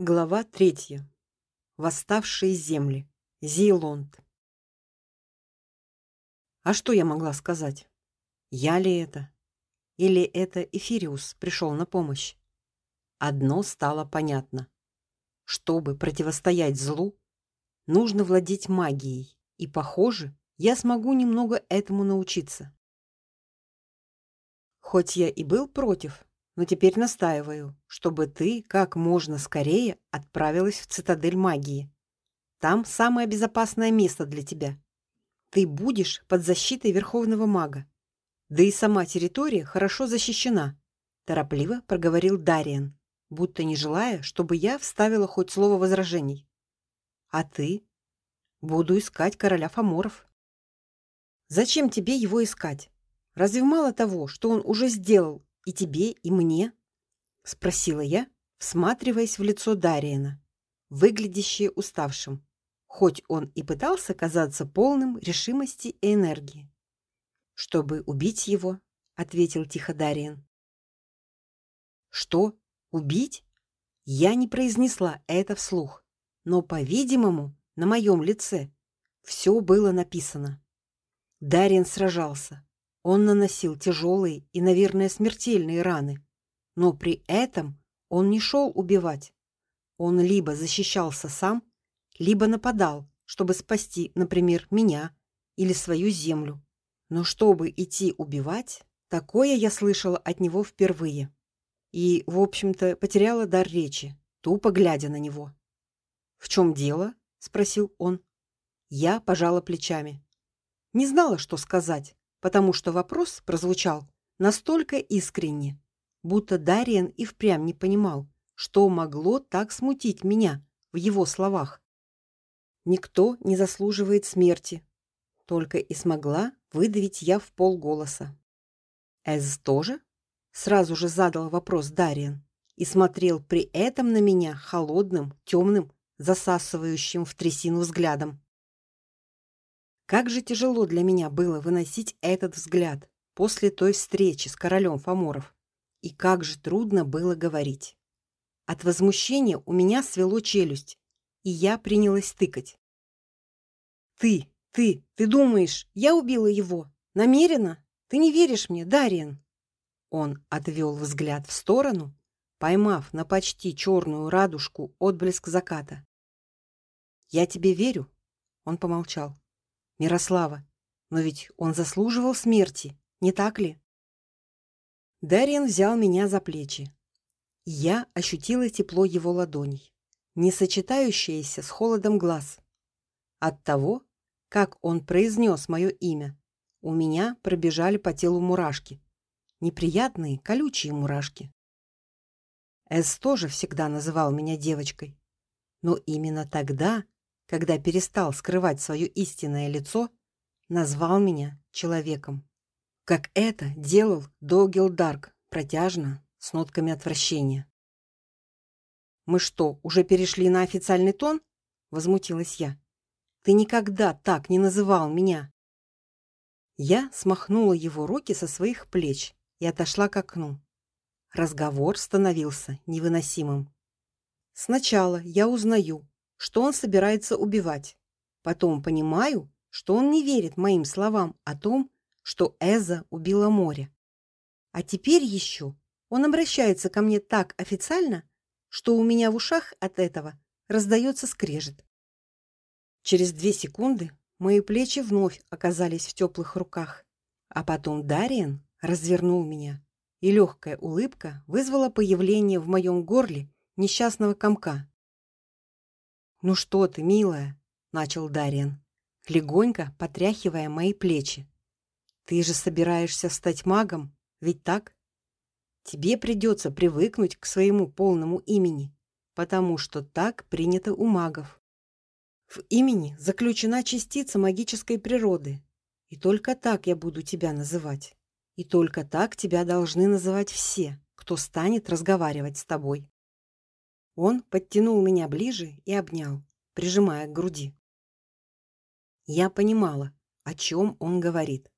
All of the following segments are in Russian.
Глава третья. Восставшие земли. Зейлонд. А что я могла сказать? Я ли это? Или это Эфириус пришел на помощь? Одно стало понятно. Чтобы противостоять злу, нужно владеть магией, и, похоже, я смогу немного этому научиться. Хоть я и был против, но теперь настаиваю, чтобы ты как можно скорее отправилась в цитадель магии. Там самое безопасное место для тебя. Ты будешь под защитой верховного мага. Да и сама территория хорошо защищена, торопливо проговорил Дариан, будто не желая, чтобы я вставила хоть слово возражений. А ты? Буду искать короля Фаморов. Зачем тебе его искать? Разве мало того, что он уже сделал и тебе, и мне?» — спросила я, всматриваясь в лицо Дариена, выглядящее уставшим, хоть он и пытался казаться полным решимости и энергии. «Чтобы убить его», — ответил тихо Дариен. «Что? Убить?» Я не произнесла это вслух, но, по-видимому, на моем лице все было написано. Дариен сражался, он наносил тяжелые и, наверное, смертельные раны, но при этом он не шел убивать. Он либо защищался сам, либо нападал, чтобы спасти, например, меня или свою землю. Но чтобы идти убивать, такое я слышала от него впервые. И, в общем-то, потеряла дар речи, тупо глядя на него. "В чем дело?" спросил он. Я пожала плечами. Не знала, что сказать потому что вопрос прозвучал настолько искренне, будто Дариан и впрямь не понимал, что могло так смутить меня в его словах. Никто не заслуживает смерти, только и смогла выдавить я в полголоса. Эз тоже? Сразу же задал вопрос Дариан и смотрел при этом на меня холодным, темным, засасывающим в трясину взглядом. Как же тяжело для меня было выносить этот взгляд после той встречи с королем Фаморов. И как же трудно было говорить. От возмущения у меня свело челюсть, и я принялась тыкать. Ты, ты, ты думаешь, я убила его? Намеренно? Ты не веришь мне, Дариан? Он отвел взгляд в сторону, поймав на почти черную радужку отблеск заката. Я тебе верю, он помолчал. Мирослава, но ведь он заслуживал смерти, не так ли? Дарьян взял меня за плечи. Я ощутила тепло его ладоней, не сочетающееся с холодом глаз. От того, как он произнес мое имя, у меня пробежали по телу мурашки, неприятные, колючие мурашки. Эс тоже всегда называл меня девочкой, но именно тогда когда перестал скрывать свое истинное лицо, назвал меня человеком. Как это делал Догил Дарк, протяжно, с нотками отвращения. Мы что, уже перешли на официальный тон? возмутилась я. Ты никогда так не называл меня. Я смахнула его руки со своих плеч и отошла к окну. Разговор становился невыносимым. Сначала я узнаю, что он собирается убивать. Потом понимаю, что он не верит моим словам о том, что Эза убила море. А теперь еще он обращается ко мне так официально, что у меня в ушах от этого раздается скрежет. Через две секунды мои плечи вновь оказались в теплых руках, а потом Дариан развернул меня, и легкая улыбка вызвала появление в моем горле несчастного комка. Ну что ты, милая, начал Дариан, легонько потряхивая мои плечи. Ты же собираешься стать магом, ведь так? Тебе придется привыкнуть к своему полному имени, потому что так принято у магов. В имени заключена частица магической природы, и только так я буду тебя называть. И только так тебя должны называть все, кто станет разговаривать с тобой. Он подтянул меня ближе и обнял, прижимая к груди. Я понимала, о чем он говорит,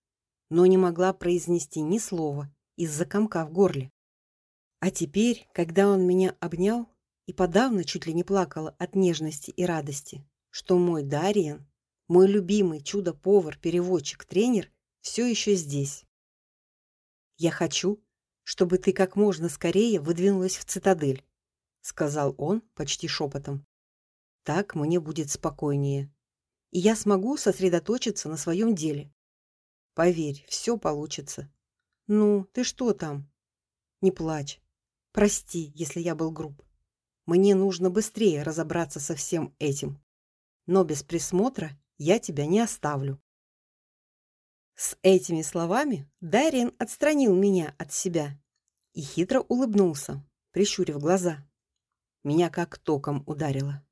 но не могла произнести ни слова из-за комка в горле. А теперь, когда он меня обнял и подавно чуть ли не плакала от нежности и радости, что мой Дариан, мой любимый чудо-повар, переводчик, тренер все еще здесь. Я хочу, чтобы ты как можно скорее выдвинулась в цитадель, сказал он почти шепотом. Так мне будет спокойнее, и я смогу сосредоточиться на своем деле. Поверь, все получится. Ну, ты что там? Не плачь. Прости, если я был груб. Мне нужно быстрее разобраться со всем этим. Но без присмотра я тебя не оставлю. С этими словами Дариан отстранил меня от себя и хитро улыбнулся, прищурив глаза. Меня как током ударило.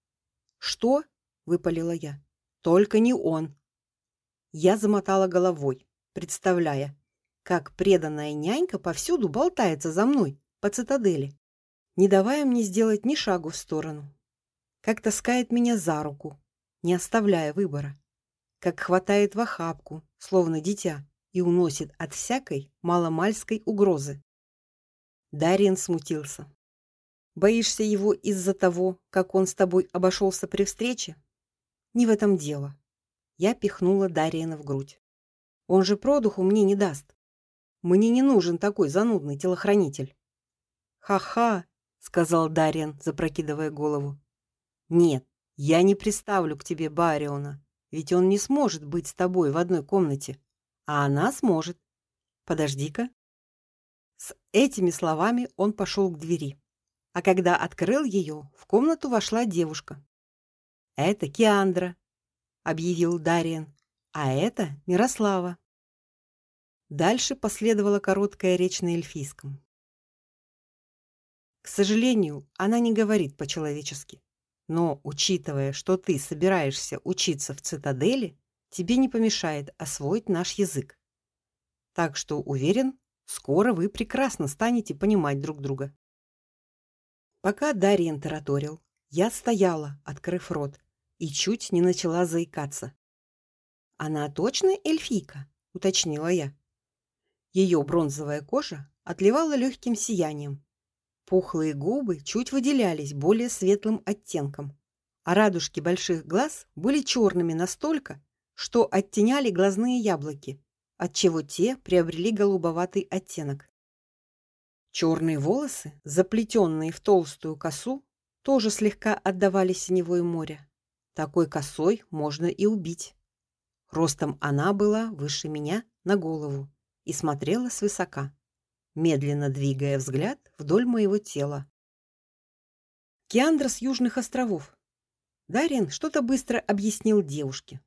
"Что?" выпалила я. "Только не он". Я замотала головой, представляя, как преданная нянька повсюду болтается за мной по цитадели, не давая мне сделать ни шагу в сторону. Как таскает меня за руку, не оставляя выбора. Как хватает в охапку, словно дитя, и уносит от всякой маломальской угрозы. Дарин смутился. Боишься его из-за того, как он с тобой обошелся при встрече? Не в этом дело. Я пихнула Дариена в грудь. Он же продуху мне не даст. Мне не нужен такой занудный телохранитель. Ха-ха, сказал Дариан, запрокидывая голову. Нет, я не приставлю к тебе Бариона, ведь он не сможет быть с тобой в одной комнате, а она сможет. Подожди-ка. С этими словами он пошел к двери. А когда открыл ее, в комнату вошла девушка. Это Киандра, объявил Дариан. А это Мирослава. Дальше последовала короткая речь на эльфийском. К сожалению, она не говорит по-человечески. Но, учитывая, что ты собираешься учиться в цитадели, тебе не помешает освоить наш язык. Так что, уверен, скоро вы прекрасно станете понимать друг друга. Пока Дарьян тараторил, я стояла, открыв рот, и чуть не начала заикаться. Она точно эльфийка, уточнила я. Ее бронзовая кожа отливала легким сиянием. Пухлые губы чуть выделялись более светлым оттенком, а радужки больших глаз были черными настолько, что оттеняли глазные яблоки, отчего те приобрели голубоватый оттенок. Черные волосы, заплетенные в толстую косу, тоже слегка отдавали синевой море. Такой косой можно и убить. Ростом она была выше меня на голову и смотрела свысока, медленно двигая взгляд вдоль моего тела. Киандра с южных островов. Дарин что-то быстро объяснил девушке.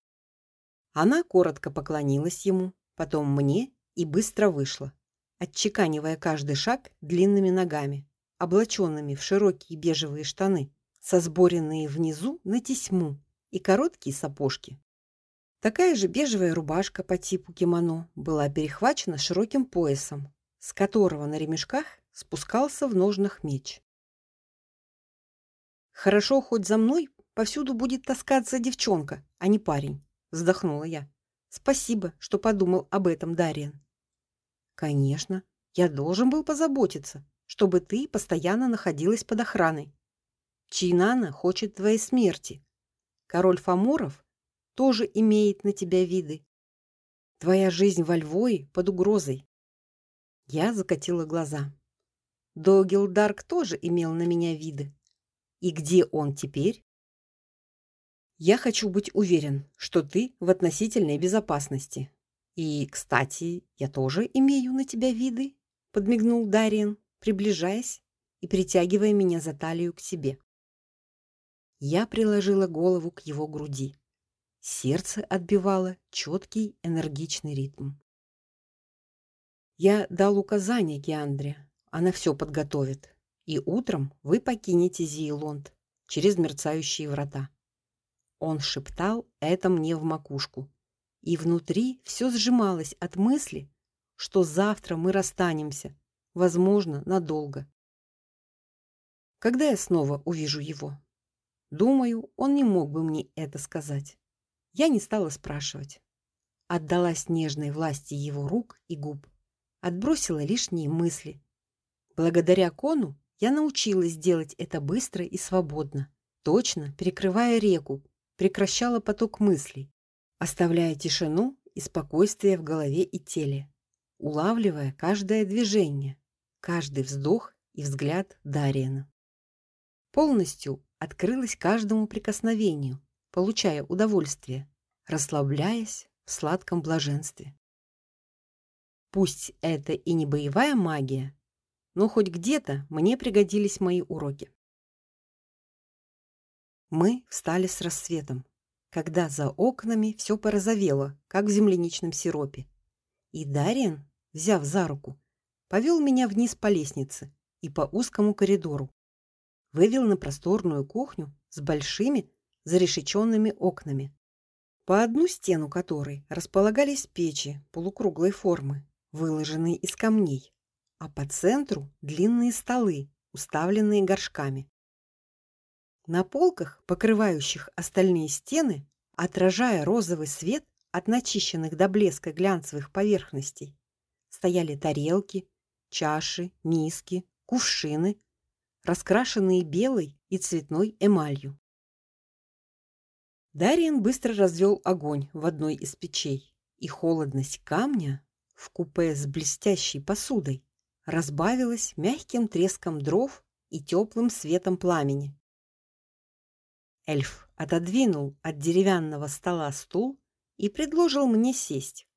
Она коротко поклонилась ему, потом мне и быстро вышла, отчеканивая каждый шаг длинными ногами, облаченными в широкие бежевые штаны, со сборенные внизу на тесьму и короткие сапожки. Такая же бежевая рубашка по типу кимоно была перехвачена широким поясом, с которого на ремешках спускался в ножнах меч. Хорошо хоть за мной повсюду будет таскаться девчонка, а не парень, вздохнула я. Спасибо, что подумал об этом, Дариан. Конечно, я должен был позаботиться, чтобы ты постоянно находилась под охраной. Чинана хочет твоей смерти. Король Фаморов тоже имеет на тебя виды. Твоя жизнь во Львове под угрозой. Я закатила глаза. Догилдарк тоже имел на меня виды. И где он теперь? Я хочу быть уверен, что ты в относительной безопасности. И, кстати, я тоже имею на тебя виды, подмигнул Дариан, приближаясь и притягивая меня за талию к себе. Я приложила голову к его груди. Сердце отбивало четкий, энергичный ритм. Я дал указание Киандре. Она все подготовит. И утром вы покинете Зейлонд через мерцающие врата. Он шептал это мне в макушку, и внутри все сжималось от мысли, что завтра мы расстанемся, возможно, надолго. Когда я снова увижу его? Думаю, он не мог бы мне это сказать. Я не стала спрашивать. Отдалась нежной власти его рук и губ, отбросила лишние мысли. Благодаря Кону я научилась делать это быстро и свободно, точно перекрывая реку, прекращала поток мыслей, оставляя тишину и спокойствие в голове и теле, улавливая каждое движение, каждый вздох и взгляд Дариена. Полностью открылась каждому прикосновению, получая удовольствие, расслабляясь в сладком блаженстве. Пусть это и не боевая магия, но хоть где-то мне пригодились мои уроки. Мы встали с рассветом, когда за окнами все порозовело, как в земляничном сиропе. И Дариан, взяв за руку, повел меня вниз по лестнице и по узкому коридору. Вывел на просторную кухню с большими зарешеченными окнами, по одну стену которой располагались печи полукруглой формы, выложенные из камней, а по центру длинные столы, уставленные горшками. На полках, покрывающих остальные стены, отражая розовый свет от начищенных до блеска глянцевых поверхностей, стояли тарелки, чаши, миски, кувшины, раскрашенные белой и цветной эмалью. Дариан быстро развел огонь в одной из печей, и холодность камня в купе с блестящей посудой разбавилась мягким треском дров и теплым светом пламени. Эльф отодвинул от деревянного стола стул и предложил мне сесть,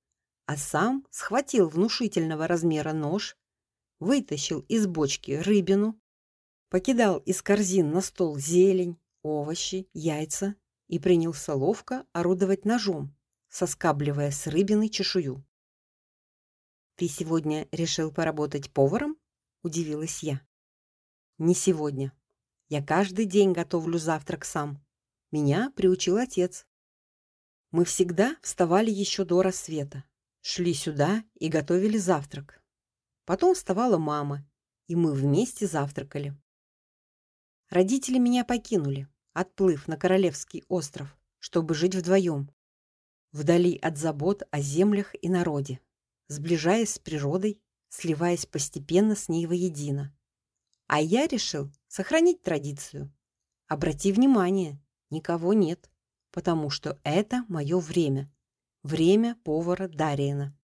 а сам схватил внушительного размера нож, вытащил из бочки рыбину, покидал из корзин на стол зелень, овощи, яйца и принялся ловко орудовать ножом, соскабливая с рыбины чешую. Ты сегодня решил поработать поваром? удивилась я. Не сегодня. Я каждый день готовлю завтрак сам. Меня приучил отец. Мы всегда вставали еще до рассвета, шли сюда и готовили завтрак. Потом вставала мама, и мы вместе завтракали. Родители меня покинули, отплыв на Королевский остров, чтобы жить вдвоем, вдали от забот о землях и народе, сближаясь с природой, сливаясь постепенно с ней воедино. А я решил сохранить традицию. Обрати внимание, никого нет, потому что это мое время, время повара Дариена.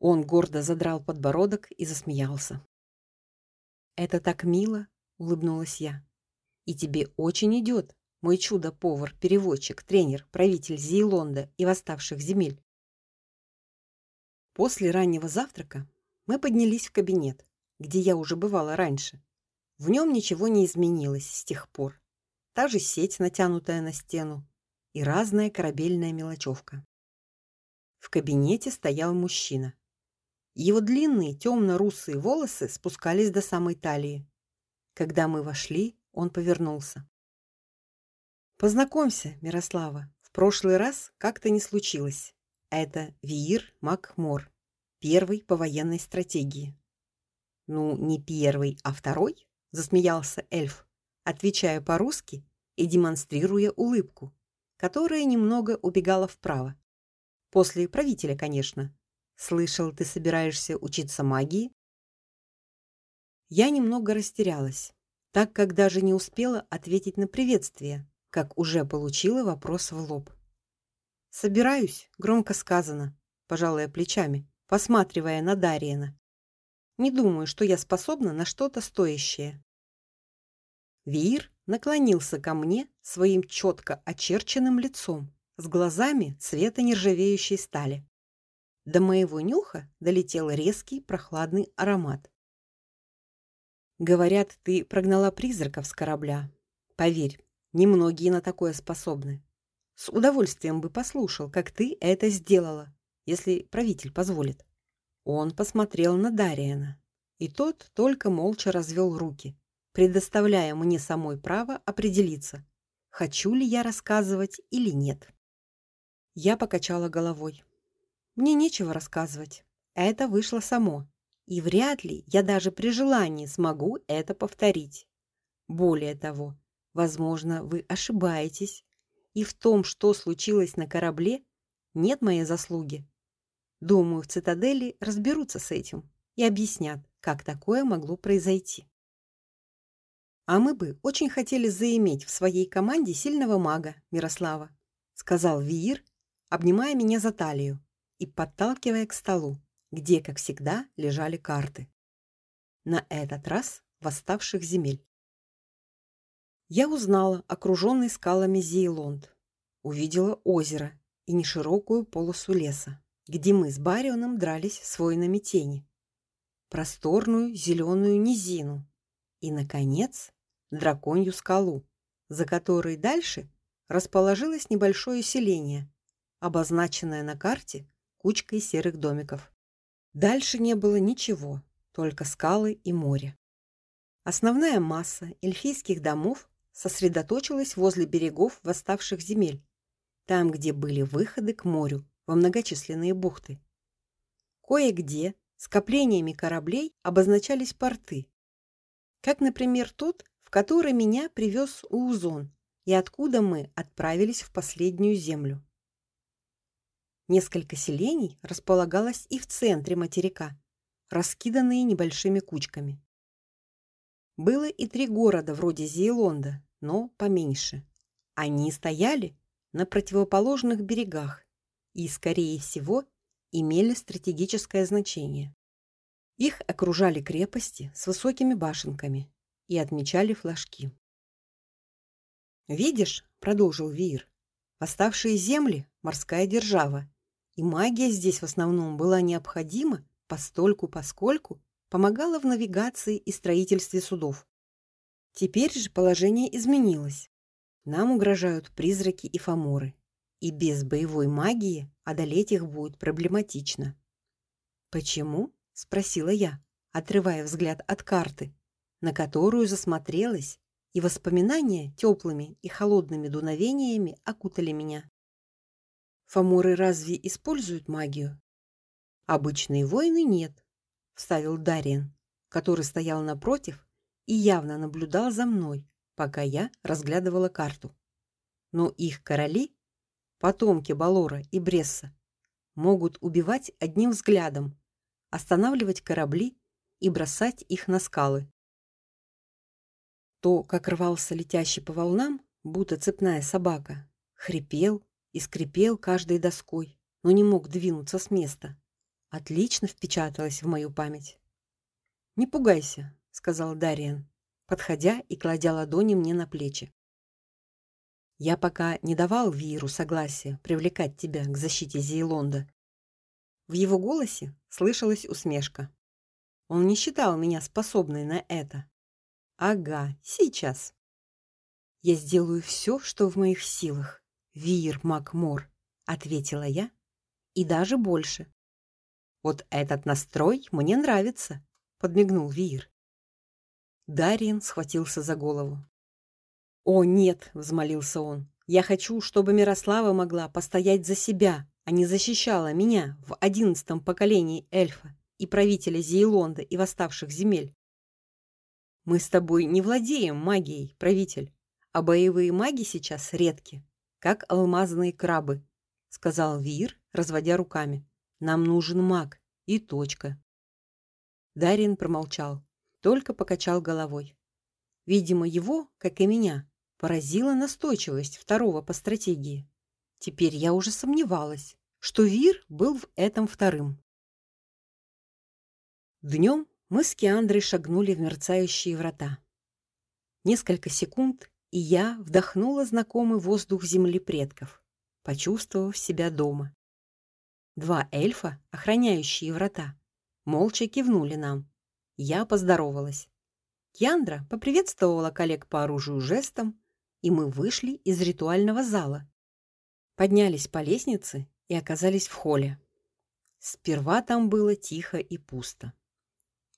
Он гордо задрал подбородок и засмеялся. Это так мило, улыбнулась я. И тебе очень идет, мой чудо-повар, переводчик, тренер, правитель Зейлонда и восставших земель. После раннего завтрака мы поднялись в кабинет, где я уже бывала раньше. В нем ничего не изменилось с тех пор. Та же сеть, натянутая на стену, и разная корабельная мелочевка. В кабинете стоял мужчина. Его длинные темно-русые волосы спускались до самой талии. Когда мы вошли, он повернулся. Познакомься, Мирослава. В прошлый раз как-то не случилось. Это Виир Макмор, первый по военной стратегии. Ну, не первый, а второй, засмеялся эльф, отвечая по-русски и демонстрируя улыбку, которая немного убегала вправо. После правителя, конечно. Слышал, ты собираешься учиться магии? Я немного растерялась так как даже не успела ответить на приветствие, как уже получила вопрос в лоб. Собираюсь, громко сказано, пожалуй, плечами, посматривая на Дариена. Не думаю, что я способна на что-то стоящее. Вир наклонился ко мне своим четко очерченным лицом, с глазами цвета нержавеющей стали. До моего нюха долетел резкий прохладный аромат. Говорят, ты прогнала призраков с корабля. Поверь, немногие на такое способны. С удовольствием бы послушал, как ты это сделала, если правитель позволит. Он посмотрел на Дариена, и тот только молча развел руки, предоставляя мне самой право определиться, хочу ли я рассказывать или нет. Я покачала головой. Мне нечего рассказывать. Это вышло само и вряд ли я даже при желании смогу это повторить. Более того, возможно, вы ошибаетесь, и в том, что случилось на корабле, нет моей заслуги. Думаю, в цитадели разберутся с этим и объяснят, как такое могло произойти. А мы бы очень хотели заиметь в своей команде сильного мага, Мирослава, сказал Виир, обнимая меня за талию и подталкивая к столу, где, как всегда, лежали карты. На этот раз восставших земель. Я узнала окруженный скалами Зейлонд, увидела озеро и неширокую полосу леса, где мы с Барионом дрались с воинами тени, просторную зеленую низину и, наконец, драконью скалу, за которой дальше расположилось небольшое селение, обозначенное на карте кучкой серых домиков. Дальше не было ничего, только скалы и море. Основная масса эльфийских домов сосредоточилась возле берегов восставших земель, там, где были выходы к морю во многочисленные бухты. Кое-где скоплениями кораблей обозначались порты, как, например, тот, в который меня привез Уузон и откуда мы отправились в последнюю землю. Несколько селений располагалось и в центре материка, раскиданные небольшими кучками. Было и три города вроде Зейлонда, но поменьше. Они стояли на противоположных берегах и, скорее всего, имели стратегическое значение. Их окружали крепости с высокими башенками и отмечали флажки. Видишь, продолжил Вир, оставшие земли морская держава, и магия здесь в основном была необходима постольку поскольку помогала в навигации и строительстве судов. Теперь же положение изменилось. Нам угрожают призраки и фаморы, и без боевой магии одолеть их будет проблематично. Почему? спросила я, отрывая взгляд от карты на которую засмотрелась, и воспоминания теплыми и холодными дуновениями окутали меня. Фаморы разве используют магию? Обычные воины нет, вставил Дариен, который стоял напротив и явно наблюдал за мной, пока я разглядывала карту. Но их короли, потомки Балора и Бресса, могут убивать одним взглядом, останавливать корабли и бросать их на скалы. То, как рвался летящий по волнам, будто цепная собака, хрипел и скрипел каждой доской, но не мог двинуться с места. Отлично впечаталось в мою память. Не пугайся, сказал Дариан, подходя и кладя ладони мне на плечи. Я пока не давал Виру согласия привлекать тебя к защите Зейлонда. В его голосе слышалась усмешка. Он не считал меня способной на это. Ага, сейчас. Я сделаю все, что в моих силах, Вир Макмор, ответила я, и даже больше. Вот этот настрой мне нравится, подмигнул Вир. Дариен схватился за голову. О, нет, взмолился он. Я хочу, чтобы Мирослава могла постоять за себя, а не защищала меня в одиннадцатом поколении эльфа и правителя Зейлонда и восставших земель. Мы с тобой не владеем магией, правитель, а боевые маги сейчас редки, как алмазные крабы, сказал Вир, разводя руками. Нам нужен маг и точка. Дарин промолчал, только покачал головой. Видимо, его, как и меня, поразила настойчивость второго по стратегии. Теперь я уже сомневалась, что Вир был в этом вторым. Днем мы с Киандрой шагнули в мерцающие врата. Несколько секунд, и я вдохнула знакомый воздух земли предков, почувствовав себя дома. Два эльфа, охраняющие врата, молча кивнули нам. Я поздоровалась. Киандра поприветствовала коллег по оружию жестом, и мы вышли из ритуального зала. Поднялись по лестнице и оказались в холле. Сперва там было тихо и пусто.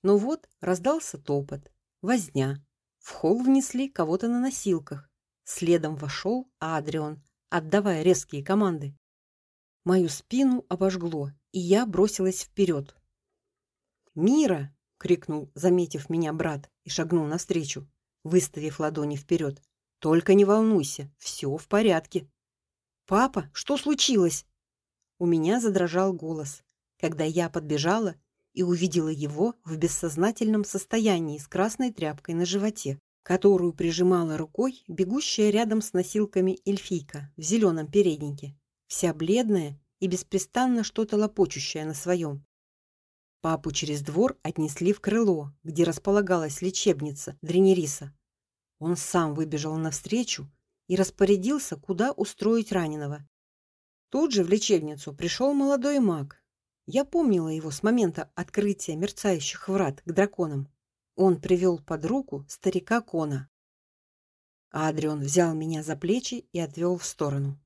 Но вот раздался топот, возня. В холл внесли кого-то на носилках. Следом вошел Адрион, отдавая резкие команды. Мою спину обожгло, и я бросилась вперед. "Мира!" крикнул, заметив меня брат, и шагнул навстречу, выставив ладони вперед. "Только не волнуйся, все в порядке". "Папа, что случилось?" У меня задрожал голос, когда я подбежала и увидела его в бессознательном состоянии с красной тряпкой на животе. которую прижимала рукой бегущая рядом с носилками эльфийка в зеленом переднике, вся бледная и беспрестанно что-то лопочущая на своем. Папу через двор отнесли в крыло, где располагалась лечебница Дренериса. Он сам выбежал навстречу и распорядился, куда устроить раненого. Тут же в лечебницу пришел молодой маг. Я помнила его с момента открытия мерцающих врат к драконам. Он привел под руку старика Кона. Адрион взял меня за плечи и отвел в сторону.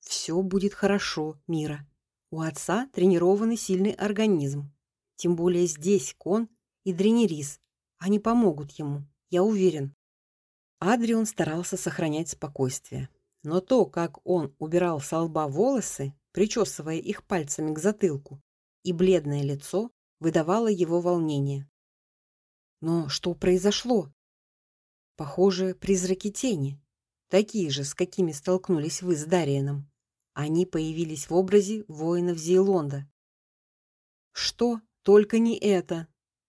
Все будет хорошо, Мира. У отца тренированный сильный организм. Тем более здесь Кон и Дренерис. Они помогут ему, я уверен. Адрион старался сохранять спокойствие, но то, как он убирал с лба волосы, причесывая их пальцами к затылку, и бледное лицо выдавало его волнение. Но что произошло? Похоже, призраки тени, такие же, с какими столкнулись вы с Дариеном. Они появились в образе воинов Зейлонда. Что? Только не это.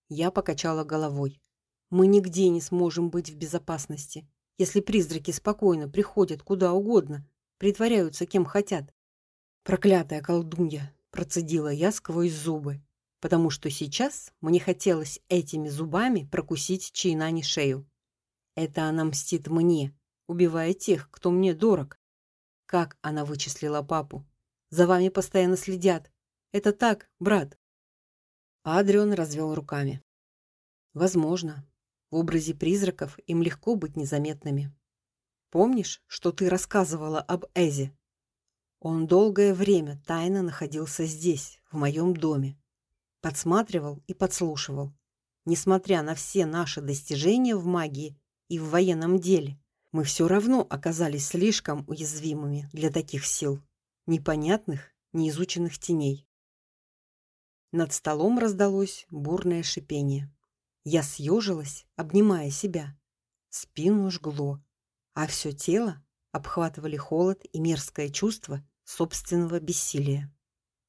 Я покачала головой. Мы нигде не сможем быть в безопасности, если призраки спокойно приходят куда угодно, притворяются кем хотят. Проклятая колдунья, процедила я сквозь зубы, потому что сейчас мне хотелось этими зубами прокусить Чайнани шею. Это она мстит мне, убивая тех, кто мне дорог. Как она вычислила папу? За вами постоянно следят. Это так, брат. Адрион развел руками. Возможно, в образе призраков им легко быть незаметными. Помнишь, что ты рассказывала об Эзе? Он долгое время тайно находился здесь, в моем доме, подсматривал и подслушивал. Несмотря на все наши достижения в магии и в военном деле, мы все равно оказались слишком уязвимыми для таких сил, непонятных, неизученных теней. Над столом раздалось бурное шипение. Я съежилась, обнимая себя. Спину жгло, а все тело обхватывали холод и мерзкое чувство собственного бессилия.